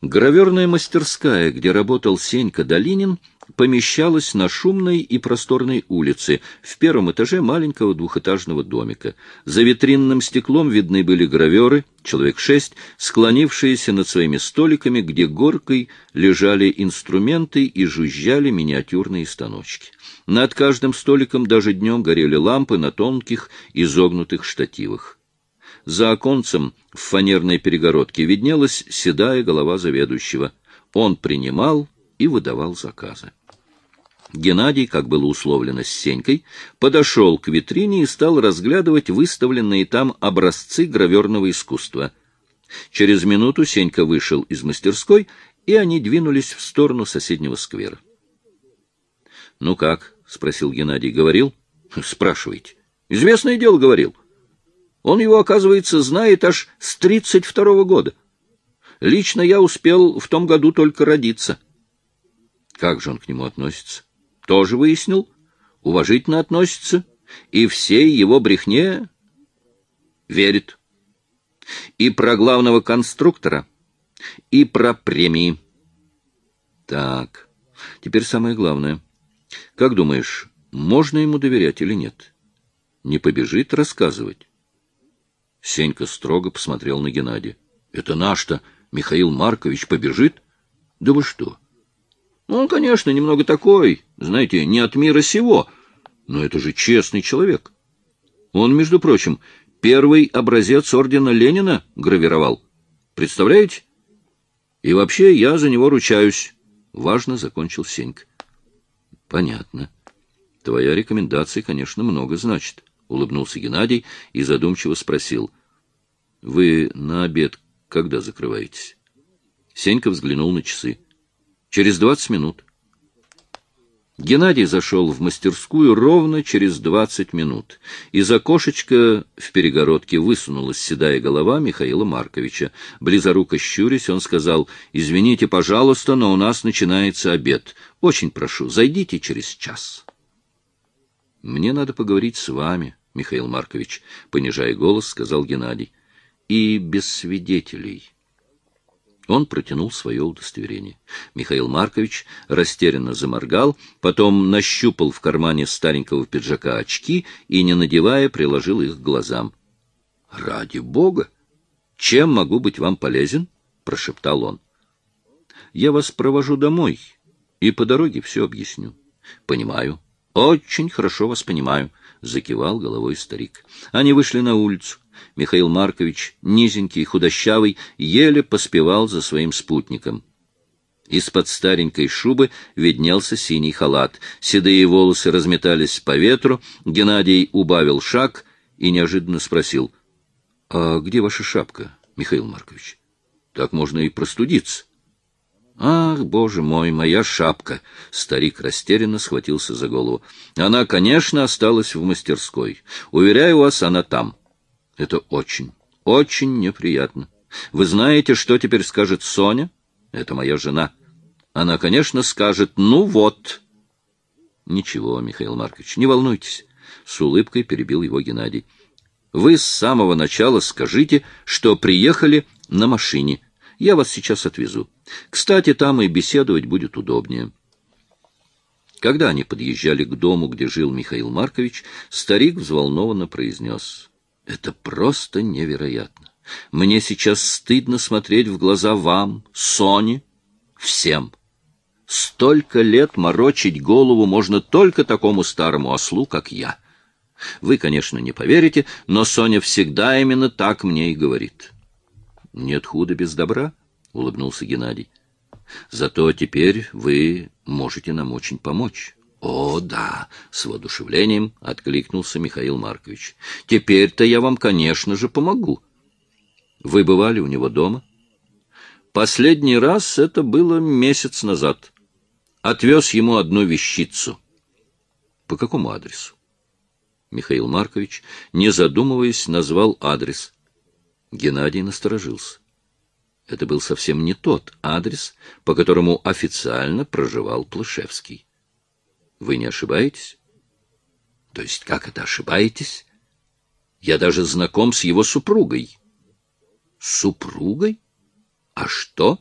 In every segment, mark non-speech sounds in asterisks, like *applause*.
Граверная мастерская, где работал Сенька Долинин, помещалась на шумной и просторной улице, в первом этаже маленького двухэтажного домика. За витринным стеклом видны были граверы, человек шесть, склонившиеся над своими столиками, где горкой лежали инструменты и жужжали миниатюрные станочки. Над каждым столиком даже днем горели лампы на тонких изогнутых штативах. За оконцем в фанерной перегородке виднелась седая голова заведующего. Он принимал и выдавал заказы. Геннадий, как было условлено с Сенькой, подошел к витрине и стал разглядывать выставленные там образцы граверного искусства. Через минуту Сенька вышел из мастерской, и они двинулись в сторону соседнего сквера. — Ну как? — спросил Геннадий. — Говорил? — Спрашивайте. — Известное дело говорил. — он его, оказывается, знает аж с тридцать второго года. Лично я успел в том году только родиться. Как же он к нему относится? Тоже выяснил. Уважительно относится. И всей его брехне верит. И про главного конструктора, и про премии. Так, теперь самое главное. Как думаешь, можно ему доверять или нет? Не побежит рассказывать? Сенька строго посмотрел на Геннадия. — Это наш-то Михаил Маркович побежит? — Да вы что? — Он, конечно, немного такой, знаете, не от мира сего, но это же честный человек. Он, между прочим, первый образец ордена Ленина гравировал. Представляете? И вообще я за него ручаюсь. Важно закончил Сенька. — Понятно. Твоя рекомендация, конечно, много значит. — улыбнулся Геннадий и задумчиво спросил. — Вы на обед когда закрываетесь? Сенька взглянул на часы. — Через двадцать минут. Геннадий зашел в мастерскую ровно через двадцать минут. Из окошечка в перегородке высунулась седая голова Михаила Марковича. Близоруко щурясь, он сказал, «Извините, пожалуйста, но у нас начинается обед. Очень прошу, зайдите через час». «Мне надо поговорить с вами», Михаил Маркович, понижая голос, сказал Геннадий. И без свидетелей. Он протянул свое удостоверение. Михаил Маркович растерянно заморгал, потом нащупал в кармане старенького пиджака очки и, не надевая, приложил их к глазам. — Ради бога! Чем могу быть вам полезен? — прошептал он. — Я вас провожу домой и по дороге все объясню. — Понимаю. Очень хорошо вас понимаю. — закивал головой старик. Они вышли на улицу. Михаил Маркович, низенький, худощавый, еле поспевал за своим спутником. Из-под старенькой шубы виднелся синий халат. Седые волосы разметались по ветру. Геннадий убавил шаг и неожиданно спросил. — А где ваша шапка, Михаил Маркович? Так можно и простудиться. Ах, боже мой, моя шапка! Старик растерянно схватился за голову. Она, конечно, осталась в мастерской. Уверяю вас, она там. Это очень, очень неприятно. Вы знаете, что теперь скажет Соня? Это моя жена. Она, конечно, скажет «ну вот». Ничего, Михаил Маркович, не волнуйтесь. С улыбкой перебил его Геннадий. Вы с самого начала скажите, что приехали на машине. Я вас сейчас отвезу. Кстати, там и беседовать будет удобнее. Когда они подъезжали к дому, где жил Михаил Маркович, старик взволнованно произнес. — Это просто невероятно. Мне сейчас стыдно смотреть в глаза вам, Соне, всем. Столько лет морочить голову можно только такому старому ослу, как я. Вы, конечно, не поверите, но Соня всегда именно так мне и говорит. — Нет худа без добра, — улыбнулся Геннадий. — Зато теперь вы можете нам очень помочь. — О, да! — с воодушевлением откликнулся Михаил Маркович. — Теперь-то я вам, конечно же, помогу. Вы бывали у него дома? — Последний раз это было месяц назад. Отвез ему одну вещицу. — По какому адресу? Михаил Маркович, не задумываясь, назвал адрес. Геннадий насторожился. Это был совсем не тот адрес, по которому официально проживал Плышевский. Вы не ошибаетесь? То есть как это ошибаетесь? Я даже знаком с его супругой. Супругой? А что?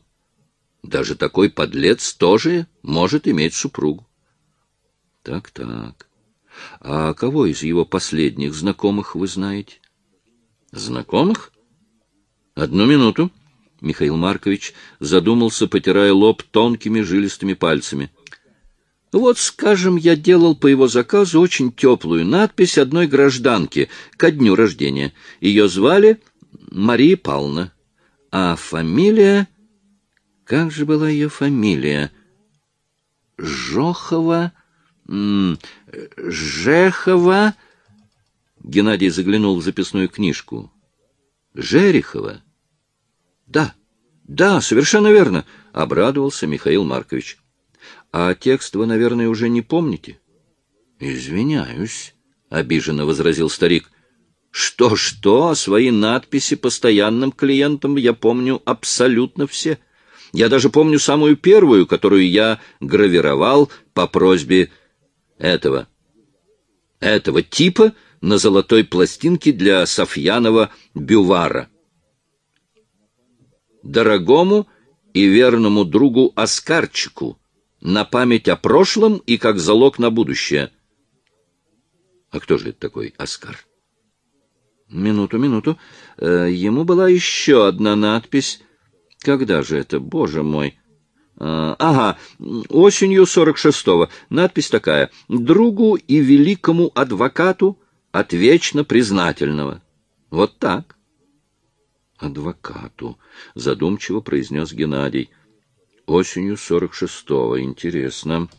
Даже такой подлец тоже может иметь супругу. Так-так. А кого из его последних знакомых вы знаете? Знакомых? Одну минуту. Михаил Маркович задумался, потирая лоб тонкими жилистыми пальцами. Вот, скажем, я делал по его заказу очень теплую надпись одной гражданки ко дню рождения. Ее звали Мария Павловна. А фамилия... Как же была ее фамилия? Жохова... Жехова... Геннадий заглянул в записную книжку. Жерехова? Да, да, совершенно верно, — обрадовался Михаил Маркович. А текст вы, наверное, уже не помните? Извиняюсь, — обиженно возразил старик. Что-что, свои надписи постоянным клиентам я помню абсолютно все. Я даже помню самую первую, которую я гравировал по просьбе этого, этого типа на золотой пластинке для Софьянова бювара. Дорогому и верному другу Оскарчику на память о прошлом и как залог на будущее. А кто же это такой Оскар? Минуту, минуту. Э, ему была еще одна надпись. Когда же это, боже мой? А, ага, осенью 46-го. Надпись такая. «Другу и великому адвокату от вечно признательного». Вот так. «Адвокату», — задумчиво произнес Геннадий. «Осенью 46-го. Интересно.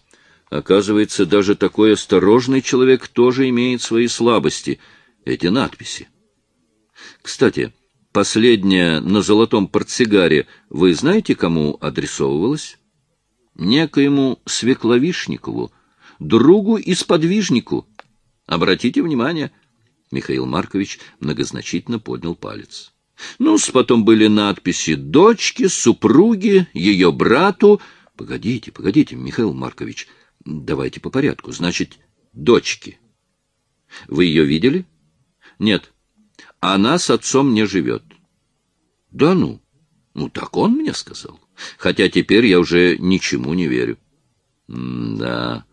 Оказывается, даже такой осторожный человек тоже имеет свои слабости. Эти надписи. Кстати, Последняя на золотом портсигаре, вы знаете, кому адресовывалась? Некоему Свекловишникову, другу и сподвижнику. Обратите внимание. Михаил Маркович многозначительно поднял палец. Ну потом были надписи «дочке», «супруге», «ее брату». Погодите, погодите, Михаил Маркович, давайте по порядку. Значит, «дочки». Вы ее видели? Нет. Она с отцом не живет. Да ну? Ну, так он мне сказал. Хотя теперь я уже ничему не верю. Да.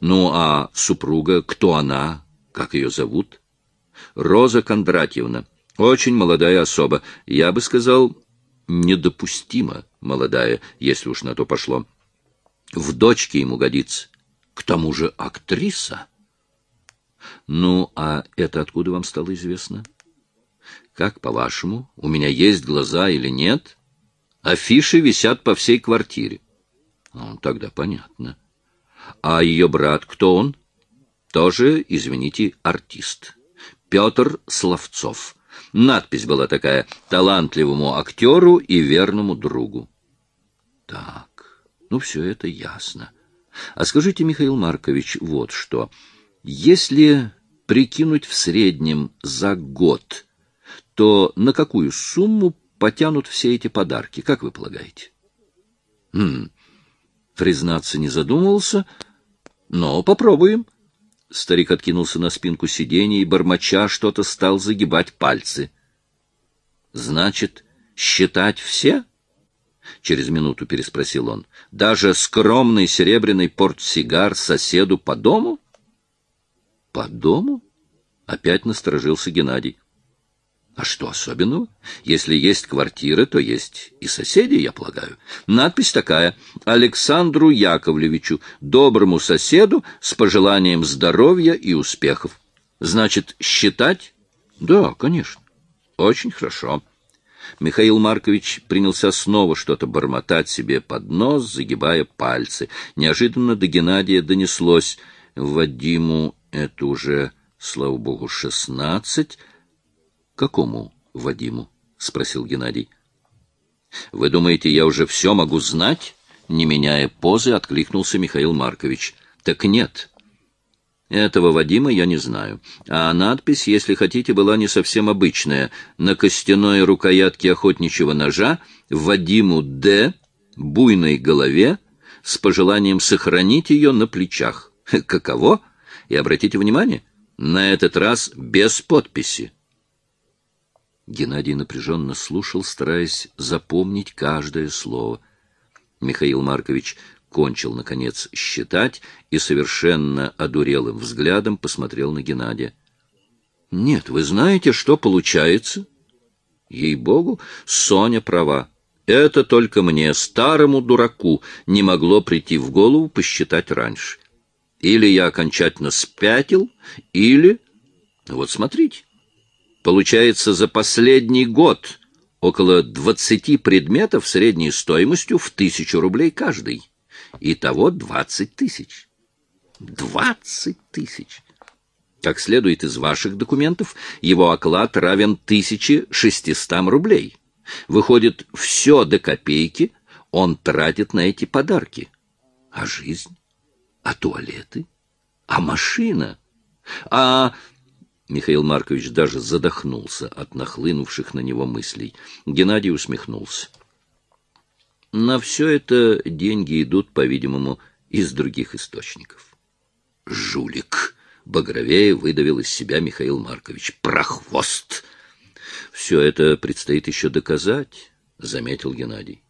Ну, а супруга, кто она? Как ее зовут? Роза Кондратьевна. Очень молодая особа. Я бы сказал, недопустимо молодая, если уж на то пошло. В дочке ему годится. К тому же актриса. Ну, а это откуда вам стало известно? — как, по-вашему, у меня есть глаза или нет? Афиши висят по всей квартире. Ну, тогда понятно. А ее брат, кто он? Тоже, извините, артист. Петр Словцов. Надпись была такая «Талантливому актеру и верному другу». Так, ну все это ясно. А скажите, Михаил Маркович, вот что. Если прикинуть в среднем за год то на какую сумму потянут все эти подарки, как вы полагаете? Хм, признаться не задумывался, но попробуем. Старик откинулся на спинку сиденья и, бормоча, что-то стал загибать пальцы. Значит, считать все? Через минуту переспросил он. Даже скромный серебряный портсигар соседу по дому? По дому? Опять насторожился Геннадий. А что особенного? Если есть квартира, то есть и соседи, я полагаю. Надпись такая «Александру Яковлевичу, доброму соседу, с пожеланием здоровья и успехов». Значит, считать? Да, конечно. Очень хорошо. Михаил Маркович принялся снова что-то бормотать себе под нос, загибая пальцы. Неожиданно до Геннадия донеслось. Вадиму это уже, слава богу, шестнадцать, Какому Вадиму? спросил Геннадий. Вы думаете, я уже все могу знать? Не меняя позы, откликнулся Михаил Маркович. Так нет. Этого Вадима я не знаю. А надпись, если хотите, была не совсем обычная. На костяной рукоятке охотничьего ножа Вадиму Д. буйной голове с пожеланием сохранить ее на плечах. *laughs* Каково? И обратите внимание, на этот раз без подписи. Геннадий напряженно слушал, стараясь запомнить каждое слово. Михаил Маркович кончил, наконец, считать и совершенно одурелым взглядом посмотрел на Геннадия. — Нет, вы знаете, что получается? Ей-богу, Соня права. Это только мне, старому дураку, не могло прийти в голову посчитать раньше. Или я окончательно спятил, или... Вот смотрите. Получается, за последний год около двадцати предметов средней стоимостью в тысячу рублей каждый. Итого двадцать тысяч. Двадцать тысяч! Как следует из ваших документов, его оклад равен 1600 рублей. Выходит, все до копейки он тратит на эти подарки. А жизнь? А туалеты? А машина? А... Михаил Маркович даже задохнулся от нахлынувших на него мыслей. Геннадий усмехнулся. На все это деньги идут, по-видимому, из других источников. Жулик! Багровее выдавил из себя Михаил Маркович. «Прохвост!» «Все это предстоит еще доказать», — заметил Геннадий.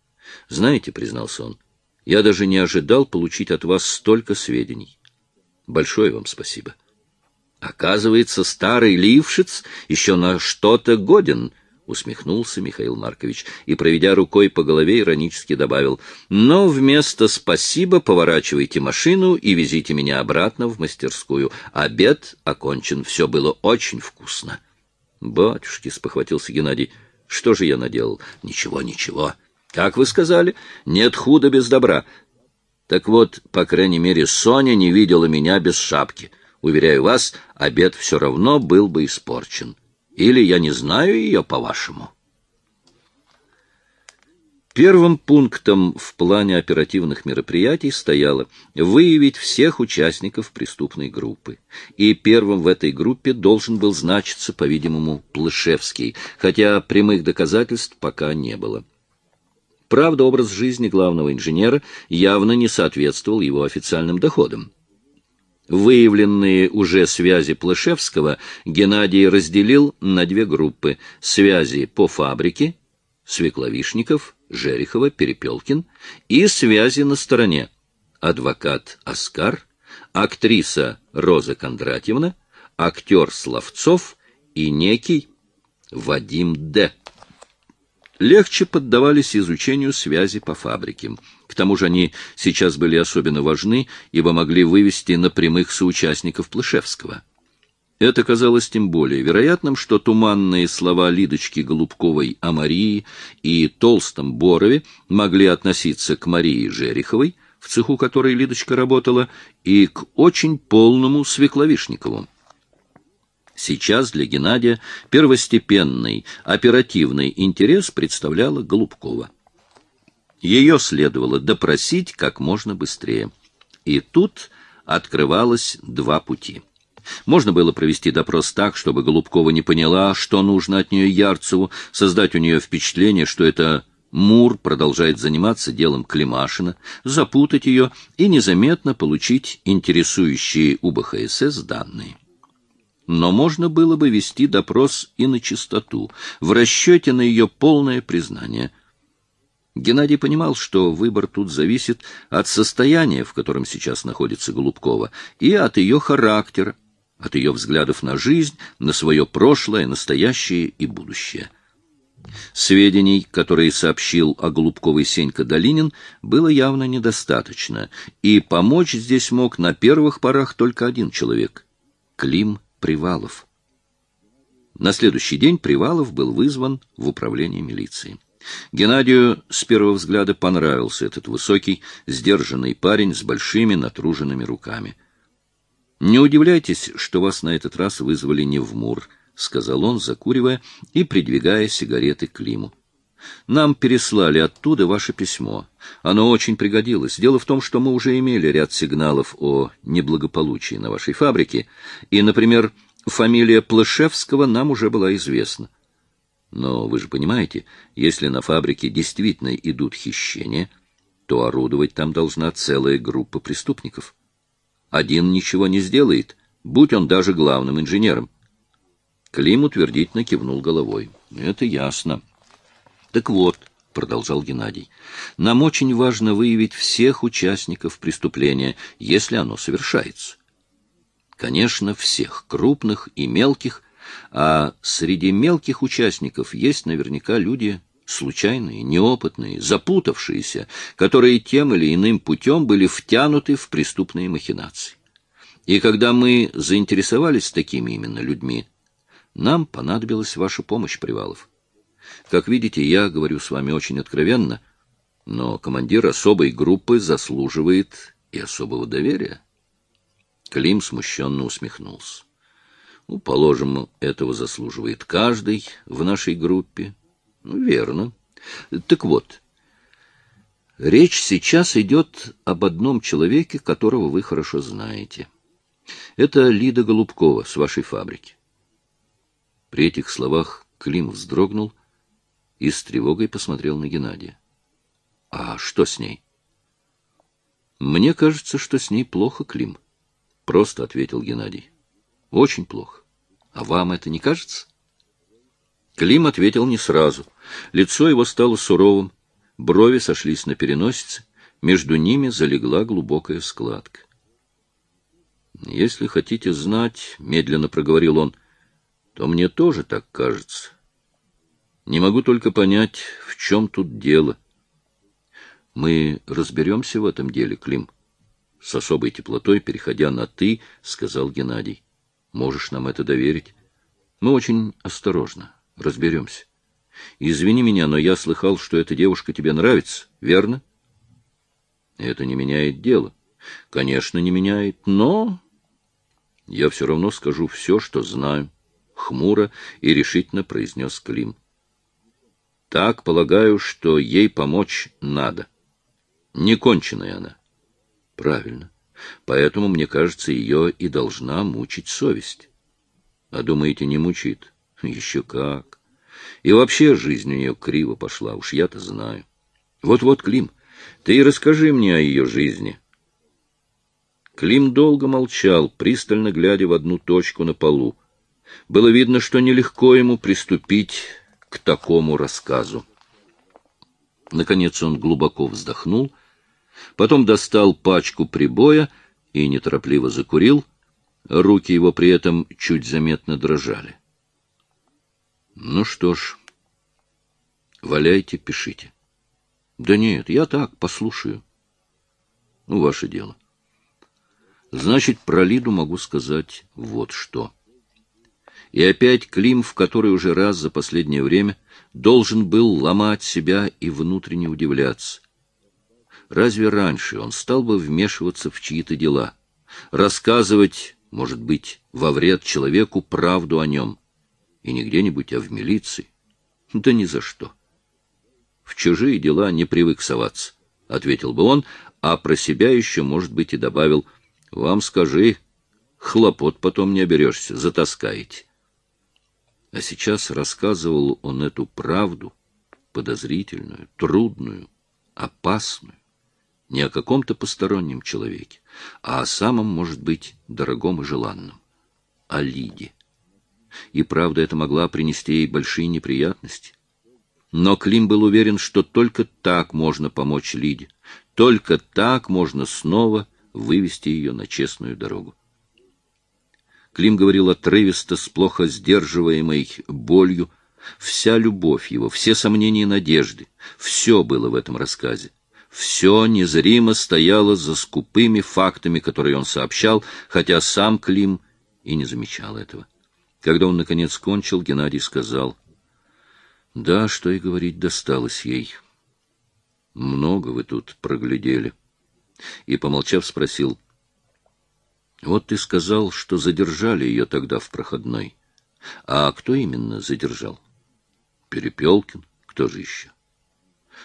«Знаете, — признался он, — я даже не ожидал получить от вас столько сведений. Большое вам спасибо. Оказывается, старый лившиц еще на что-то годен, усмехнулся Михаил Маркович и, проведя рукой по голове, иронически добавил, «Но вместо «спасибо» поворачивайте машину и везите меня обратно в мастерскую. Обед окончен, все было очень вкусно». «Батюшки», — спохватился Геннадий, — «что же я наделал?» «Ничего, ничего. Как вы сказали, нет худа без добра. Так вот, по крайней мере, Соня не видела меня без шапки. Уверяю вас, обед все равно был бы испорчен». Или я не знаю ее, по-вашему? Первым пунктом в плане оперативных мероприятий стояло выявить всех участников преступной группы. И первым в этой группе должен был значиться, по-видимому, Плышевский, хотя прямых доказательств пока не было. Правда, образ жизни главного инженера явно не соответствовал его официальным доходам. Выявленные уже связи Плышевского Геннадий разделил на две группы – связи по фабрике – Свекловишников, Жерехова, Перепелкин и связи на стороне – адвокат Оскар, актриса Роза Кондратьевна, актер Славцов и некий Вадим Д легче поддавались изучению связи по фабрике. К тому же они сейчас были особенно важны, ибо могли вывести на прямых соучастников Плышевского. Это казалось тем более вероятным, что туманные слова Лидочки Голубковой о Марии и Толстом Борове могли относиться к Марии Жереховой, в цеху которой Лидочка работала, и к очень полному Свекловишникову. Сейчас для Геннадия первостепенный оперативный интерес представляла Голубкова. Ее следовало допросить как можно быстрее. И тут открывалось два пути. Можно было провести допрос так, чтобы Голубкова не поняла, что нужно от нее Ярцеву, создать у нее впечатление, что это Мур продолжает заниматься делом Климашина, запутать ее и незаметно получить интересующие УБХСС данные. Но можно было бы вести допрос и на чистоту, в расчете на ее полное признание. Геннадий понимал, что выбор тут зависит от состояния, в котором сейчас находится Голубкова, и от ее характера, от ее взглядов на жизнь, на свое прошлое, настоящее и будущее. Сведений, которые сообщил о Голубковой Сенька Долинин, было явно недостаточно, и помочь здесь мог на первых порах только один человек — Клим Привалов. На следующий день Привалов был вызван в управление милиции. Геннадию с первого взгляда понравился этот высокий, сдержанный парень с большими натруженными руками. «Не удивляйтесь, что вас на этот раз вызвали не в МУР», — сказал он, закуривая и придвигая сигареты к Климу. Нам переслали оттуда ваше письмо. Оно очень пригодилось. Дело в том, что мы уже имели ряд сигналов о неблагополучии на вашей фабрике, и, например, фамилия Плышевского нам уже была известна. Но вы же понимаете, если на фабрике действительно идут хищения, то орудовать там должна целая группа преступников. Один ничего не сделает, будь он даже главным инженером. Клим утвердительно кивнул головой. Это ясно. Так вот, — продолжал Геннадий. «Нам очень важно выявить всех участников преступления, если оно совершается. Конечно, всех, крупных и мелких, а среди мелких участников есть наверняка люди случайные, неопытные, запутавшиеся, которые тем или иным путем были втянуты в преступные махинации. И когда мы заинтересовались такими именно людьми, нам понадобилась ваша помощь, Привалов. Как видите, я говорю с вами очень откровенно, но командир особой группы заслуживает и особого доверия. Клим смущенно усмехнулся. Ну, положим, этого заслуживает каждый в нашей группе. Ну, верно. Так вот, речь сейчас идет об одном человеке, которого вы хорошо знаете. Это Лида Голубкова с вашей фабрики. При этих словах Клим вздрогнул и с тревогой посмотрел на Геннадия. — А что с ней? — Мне кажется, что с ней плохо, Клим, — просто ответил Геннадий. — Очень плохо. А вам это не кажется? Клим ответил не сразу. Лицо его стало суровым, брови сошлись на переносице, между ними залегла глубокая складка. «Если хотите знать, — медленно проговорил он, — то мне тоже так кажется. Не могу только понять, в чем тут дело. Мы разберемся в этом деле, Клим. С особой теплотой, переходя на «ты», сказал Геннадий. Можешь нам это доверить? Мы очень осторожно разберемся. Извини меня, но я слыхал, что эта девушка тебе нравится, верно? Это не меняет дело. Конечно, не меняет, но... Я все равно скажу все, что знаю. Хмуро и решительно произнес Клим. Так, полагаю, что ей помочь надо. Не конченая она. Правильно. Поэтому, мне кажется, ее и должна мучить совесть. А думаете, не мучит? Еще как. И вообще жизнь у нее криво пошла, уж я-то знаю. Вот-вот, Клим, ты и расскажи мне о ее жизни. Клим долго молчал, пристально глядя в одну точку на полу. Было видно, что нелегко ему приступить к такому рассказу. Наконец он глубоко вздохнул Потом достал пачку прибоя и неторопливо закурил. Руки его при этом чуть заметно дрожали. Ну что ж, валяйте, пишите. Да нет, я так, послушаю. Ну, ваше дело. Значит, про Лиду могу сказать вот что. И опять Клим, в который уже раз за последнее время должен был ломать себя и внутренне удивляться. Разве раньше он стал бы вмешиваться в чьи-то дела, рассказывать, может быть, во вред человеку правду о нем, и не где-нибудь, а в милиции? Да ни за что. В чужие дела не привык соваться, — ответил бы он, а про себя еще, может быть, и добавил, — вам скажи, хлопот потом не оберешься, затаскаете. А сейчас рассказывал он эту правду, подозрительную, трудную, опасную, не о каком-то постороннем человеке, а о самом, может быть, дорогом и желанном — о Лиде. И правда, это могла принести ей большие неприятности. Но Клим был уверен, что только так можно помочь Лиде, только так можно снова вывести ее на честную дорогу. Клим говорил отрывисто, с плохо сдерживаемой болью. Вся любовь его, все сомнения и надежды, все было в этом рассказе. Все незримо стояло за скупыми фактами, которые он сообщал, хотя сам Клим и не замечал этого. Когда он, наконец, кончил, Геннадий сказал, «Да, что и говорить, досталось ей. Много вы тут проглядели». И, помолчав, спросил, «Вот ты сказал, что задержали ее тогда в проходной. А кто именно задержал?» «Перепелкин. Кто же еще?»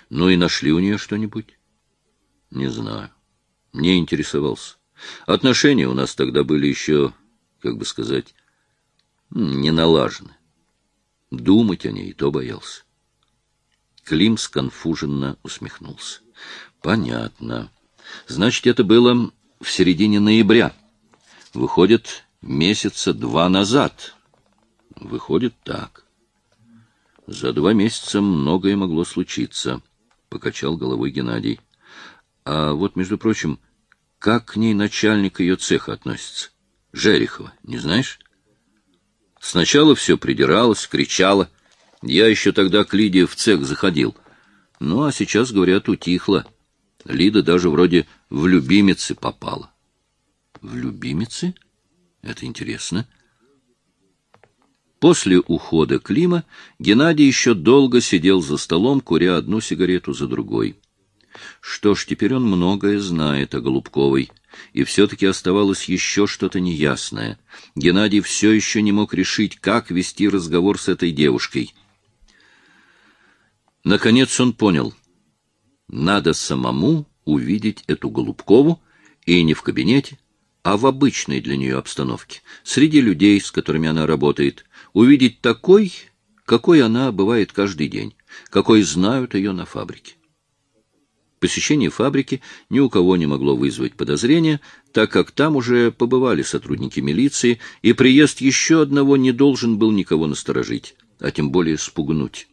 Ну и нашли у нее что-нибудь? Не знаю. Не интересовался. Отношения у нас тогда были еще, как бы сказать, не налажены. Думать о ней то боялся. Клим сконфуженно усмехнулся. Понятно. Значит, это было в середине ноября. Выходит, месяца два назад. Выходит так. За два месяца многое могло случиться, — покачал головой Геннадий. А вот, между прочим, как к ней начальник ее цеха относится? Жерехова, не знаешь? Сначала все придиралось, кричала. Я еще тогда к Лиде в цех заходил. Ну, а сейчас, говорят, утихло. Лида даже вроде в любимицы попала. В любимицы? Это интересно. После ухода Клима Геннадий еще долго сидел за столом, куря одну сигарету за другой. Что ж, теперь он многое знает о Голубковой. И все-таки оставалось еще что-то неясное. Геннадий все еще не мог решить, как вести разговор с этой девушкой. Наконец он понял. Надо самому увидеть эту Голубкову, и не в кабинете, а в обычной для нее обстановке, среди людей, с которыми она работает, увидеть такой, какой она бывает каждый день, какой знают ее на фабрике. Посещение фабрики ни у кого не могло вызвать подозрения, так как там уже побывали сотрудники милиции, и приезд еще одного не должен был никого насторожить, а тем более спугнуть.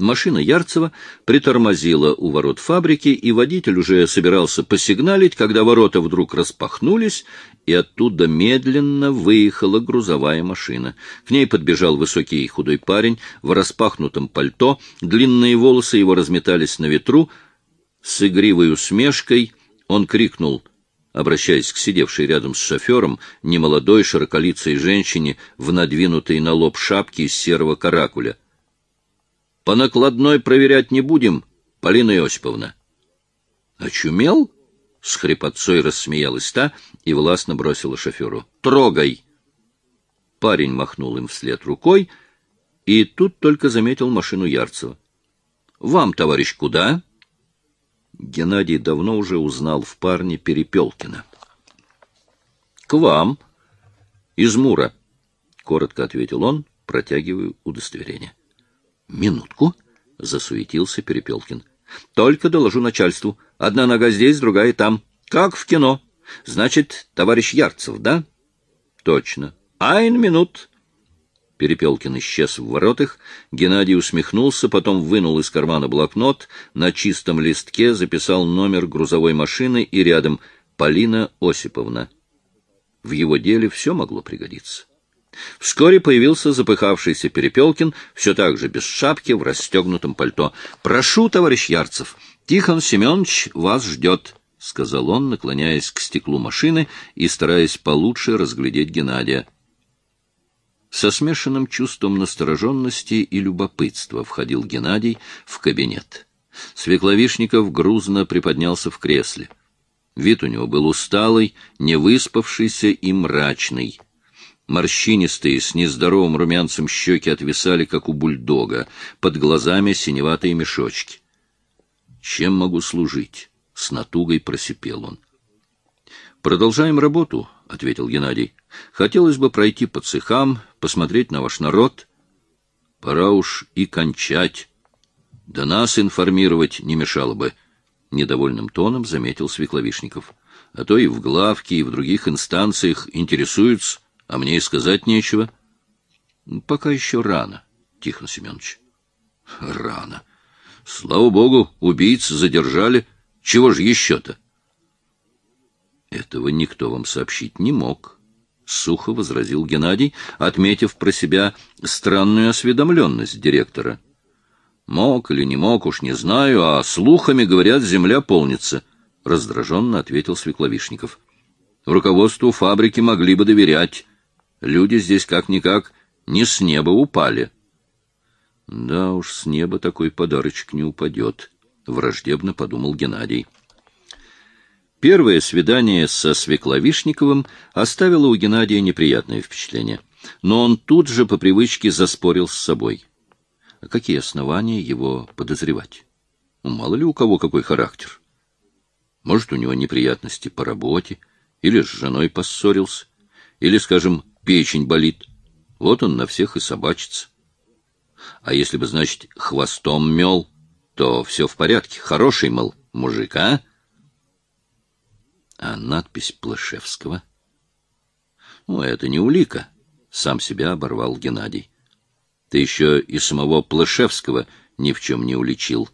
Машина Ярцева притормозила у ворот фабрики, и водитель уже собирался посигналить, когда ворота вдруг распахнулись, и оттуда медленно выехала грузовая машина. К ней подбежал высокий и худой парень в распахнутом пальто, длинные волосы его разметались на ветру. С игривой усмешкой он крикнул — обращаясь к сидевшей рядом с шофером, немолодой широколицей женщине в надвинутой на лоб шапке из серого каракуля — по накладной проверять не будем, Полина Иосиповна. Очумел? С хрипотцой рассмеялась та и властно бросила шоферу. Трогай! Парень махнул им вслед рукой, и тут только заметил машину Ярцева. Вам, товарищ, куда? Геннадий давно уже узнал в парне Перепелкина. К вам. Из Мура, коротко ответил он, протягивая удостоверение. Минутку, засуетился Перепелкин. Только доложу начальству. Одна нога здесь, другая там. Как в кино. Значит, товарищ Ярцев, да? Точно. Айн минут. Перепелкин исчез в воротах. Геннадий усмехнулся, потом вынул из кармана блокнот, на чистом листке записал номер грузовой машины и рядом Полина Осиповна. В его деле все могло пригодиться. Вскоре появился запыхавшийся Перепелкин, все так же без шапки, в расстегнутом пальто. — Прошу, товарищ Ярцев, Тихон Семенович вас ждет, — сказал он, наклоняясь к стеклу машины и стараясь получше разглядеть Геннадия. Со смешанным чувством настороженности и любопытства входил Геннадий в кабинет. Свекловишников грузно приподнялся в кресле. Вид у него был усталый, невыспавшийся и мрачный. Морщинистые, с нездоровым румянцем щеки отвисали, как у бульдога, под глазами синеватые мешочки. «Чем могу служить?» — с натугой просипел он. «Продолжаем работу», — ответил Геннадий. «Хотелось бы пройти по цехам, посмотреть на ваш народ. Пора уж и кончать. Да нас информировать не мешало бы», — недовольным тоном заметил Свекловишников. «А то и в главке, и в других инстанциях интересуются» а мне и сказать нечего. — Пока еще рано, Тихон Семенович. — Рано. Слава богу, убийц задержали. Чего же еще-то? — Этого никто вам сообщить не мог, — сухо возразил Геннадий, отметив про себя странную осведомленность директора. — Мог или не мог, уж не знаю, а слухами, говорят, земля полнится, — раздраженно ответил Свекловишников. — Руководству фабрики могли бы доверять. Люди здесь как-никак не с неба упали. Да уж, с неба такой подарочек не упадет, — враждебно подумал Геннадий. Первое свидание со Свекловишниковым оставило у Геннадия неприятное впечатление, но он тут же по привычке заспорил с собой. А какие основания его подозревать? Ну, мало ли у кого какой характер. Может, у него неприятности по работе, или с женой поссорился, или, скажем, печень болит. Вот он на всех и собачится. А если бы, значит, хвостом мел, то все в порядке. Хороший, мол, мужик, а? А надпись Плашевского? Ну, это не улика. Сам себя оборвал Геннадий. Ты еще и самого Плашевского ни в чем не уличил.